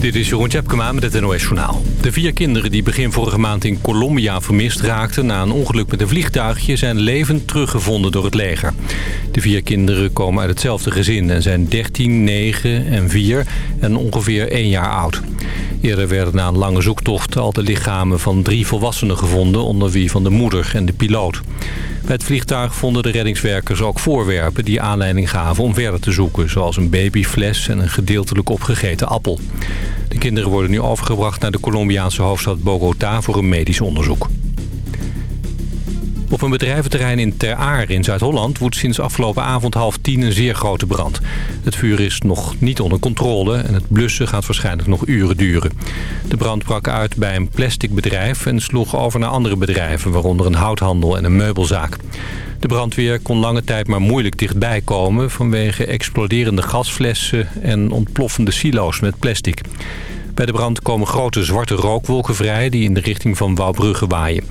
Dit is Jeroen Tjepkema met het NOS Journaal. De vier kinderen die begin vorige maand in Colombia vermist raakten... na een ongeluk met een vliegtuigje zijn levend teruggevonden door het leger. De vier kinderen komen uit hetzelfde gezin en zijn 13, 9 en 4 en ongeveer 1 jaar oud. Eerder werden na een lange zoektocht al de lichamen van drie volwassenen gevonden... onder wie van de moeder en de piloot. Bij het vliegtuig vonden de reddingswerkers ook voorwerpen die aanleiding gaven om verder te zoeken. Zoals een babyfles en een gedeeltelijk opgegeten appel. De kinderen worden nu overgebracht naar de Colombiaanse hoofdstad Bogota voor een medisch onderzoek. Op een bedrijventerrein in Ter Aar in Zuid-Holland woedt sinds afgelopen avond half tien een zeer grote brand. Het vuur is nog niet onder controle en het blussen gaat waarschijnlijk nog uren duren. De brand brak uit bij een plasticbedrijf en sloeg over naar andere bedrijven, waaronder een houthandel en een meubelzaak. De brandweer kon lange tijd maar moeilijk dichtbij komen vanwege exploderende gasflessen en ontploffende silo's met plastic. Bij de brand komen grote zwarte rookwolken vrij die in de richting van Wouwbrugge waaien.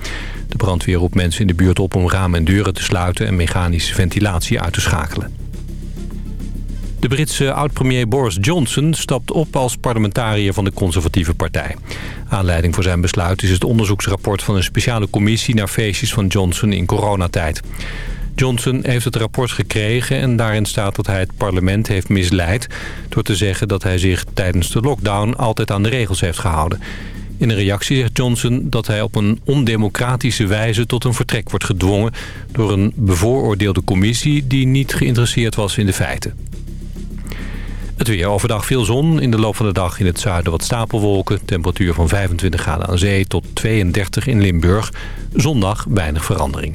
De brandweer roept mensen in de buurt op om ramen en deuren te sluiten... en mechanische ventilatie uit te schakelen. De Britse oud-premier Boris Johnson stapt op als parlementariër van de conservatieve partij. Aanleiding voor zijn besluit is het onderzoeksrapport van een speciale commissie... naar feestjes van Johnson in coronatijd. Johnson heeft het rapport gekregen en daarin staat dat hij het parlement heeft misleid... door te zeggen dat hij zich tijdens de lockdown altijd aan de regels heeft gehouden. In een reactie zegt Johnson dat hij op een ondemocratische wijze tot een vertrek wordt gedwongen... door een bevooroordeelde commissie die niet geïnteresseerd was in de feiten. Het weer overdag veel zon. In de loop van de dag in het zuiden wat stapelwolken. Temperatuur van 25 graden aan zee tot 32 in Limburg. Zondag weinig verandering.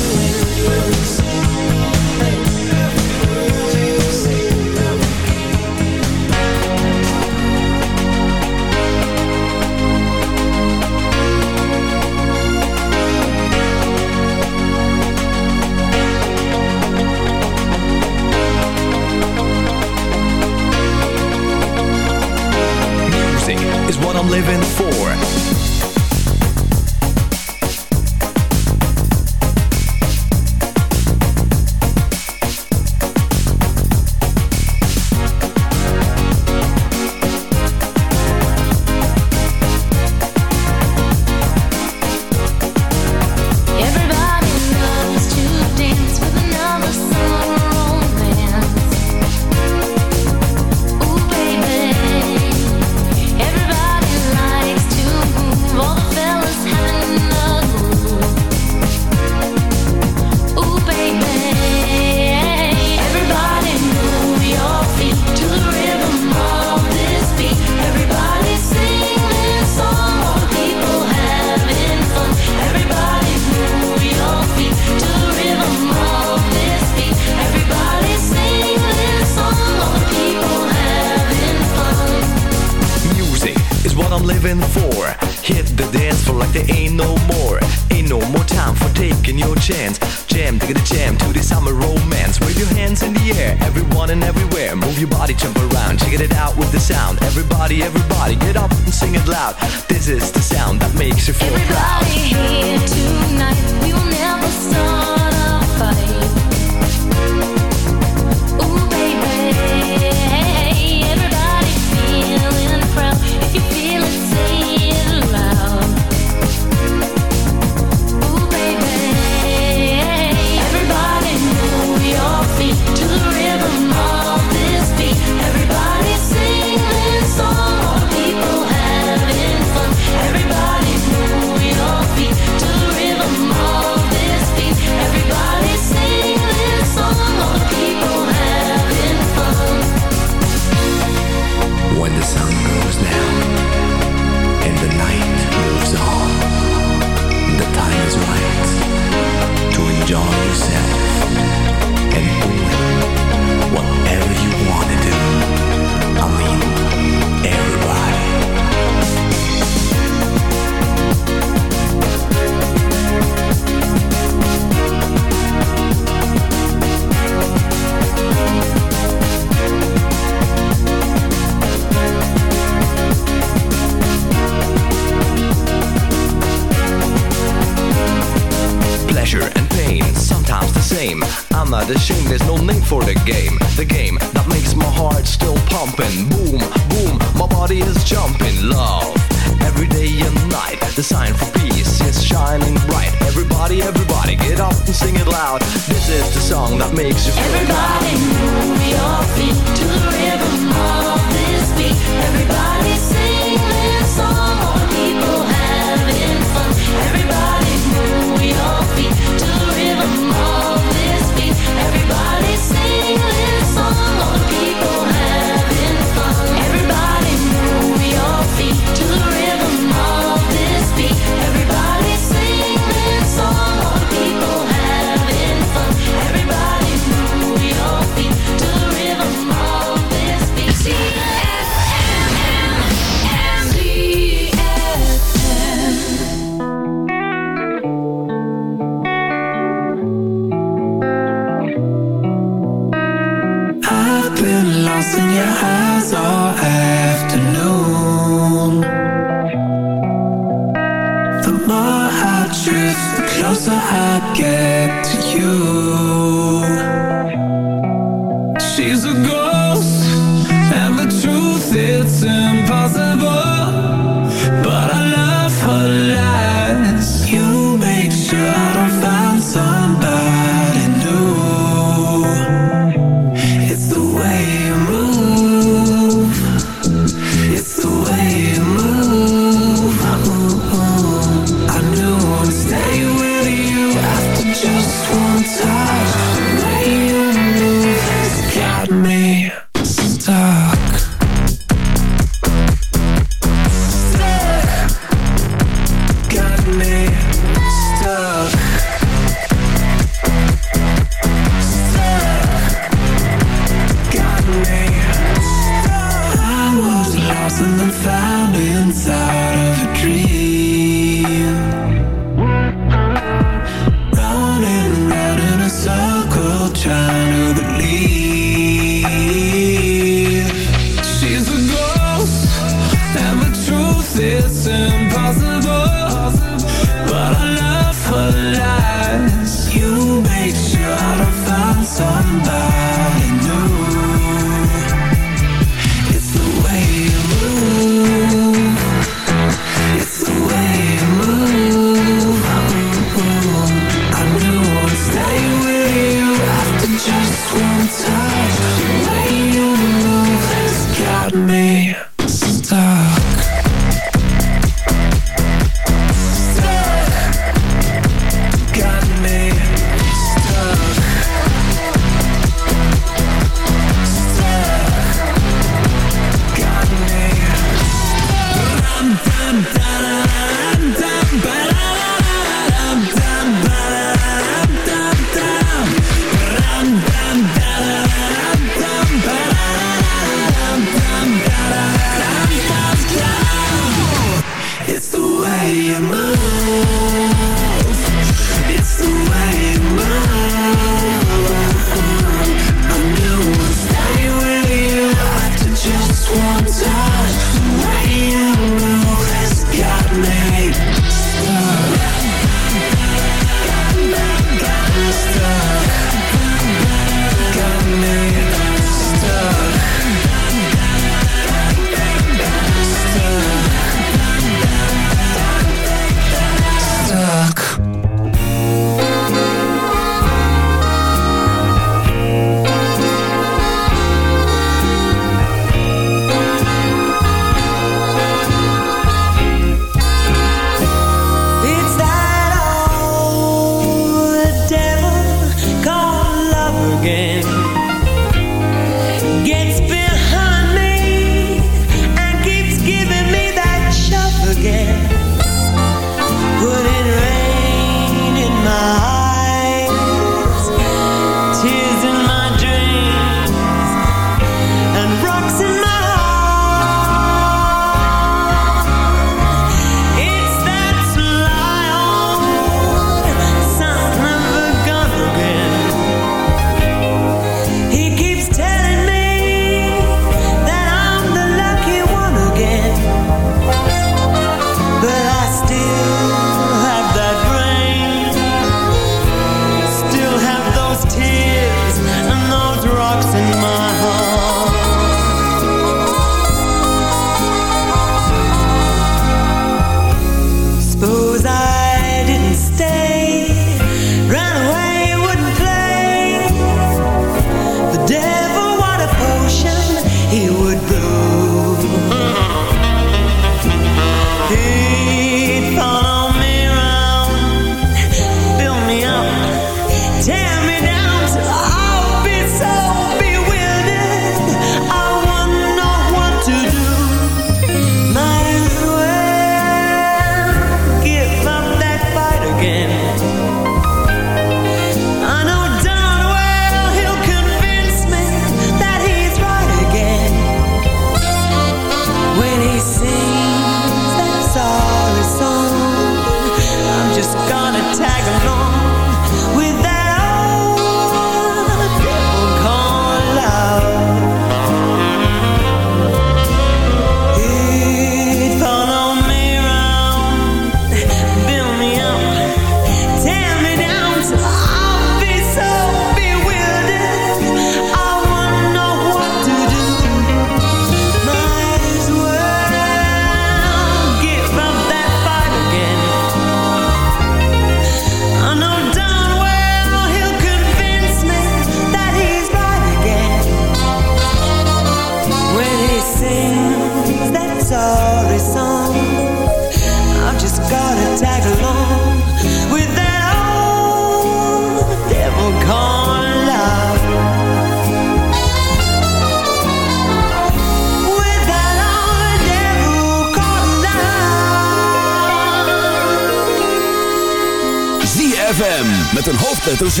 Hoofdletter Z.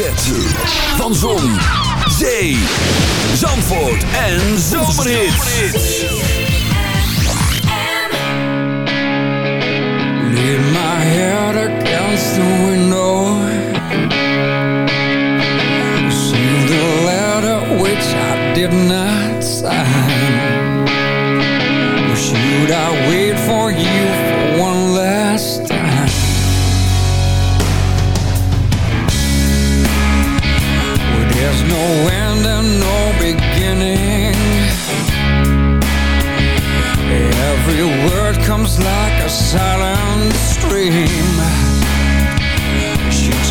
Van Zon, Zee, Zandvoort en Zomerhits. Lean my head the letter which I did not sign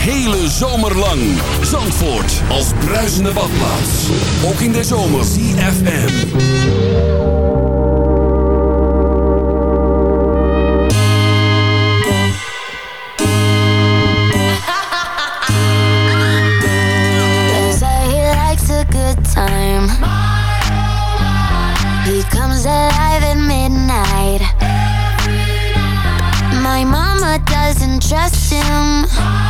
Hele zomer lang. Zandvoort als bruisende badplaats. Ook in de zomer. Good time. He comes alive at midnight. My mama doesn't trust him.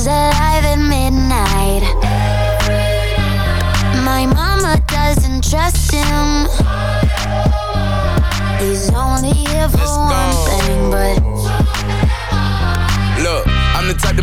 He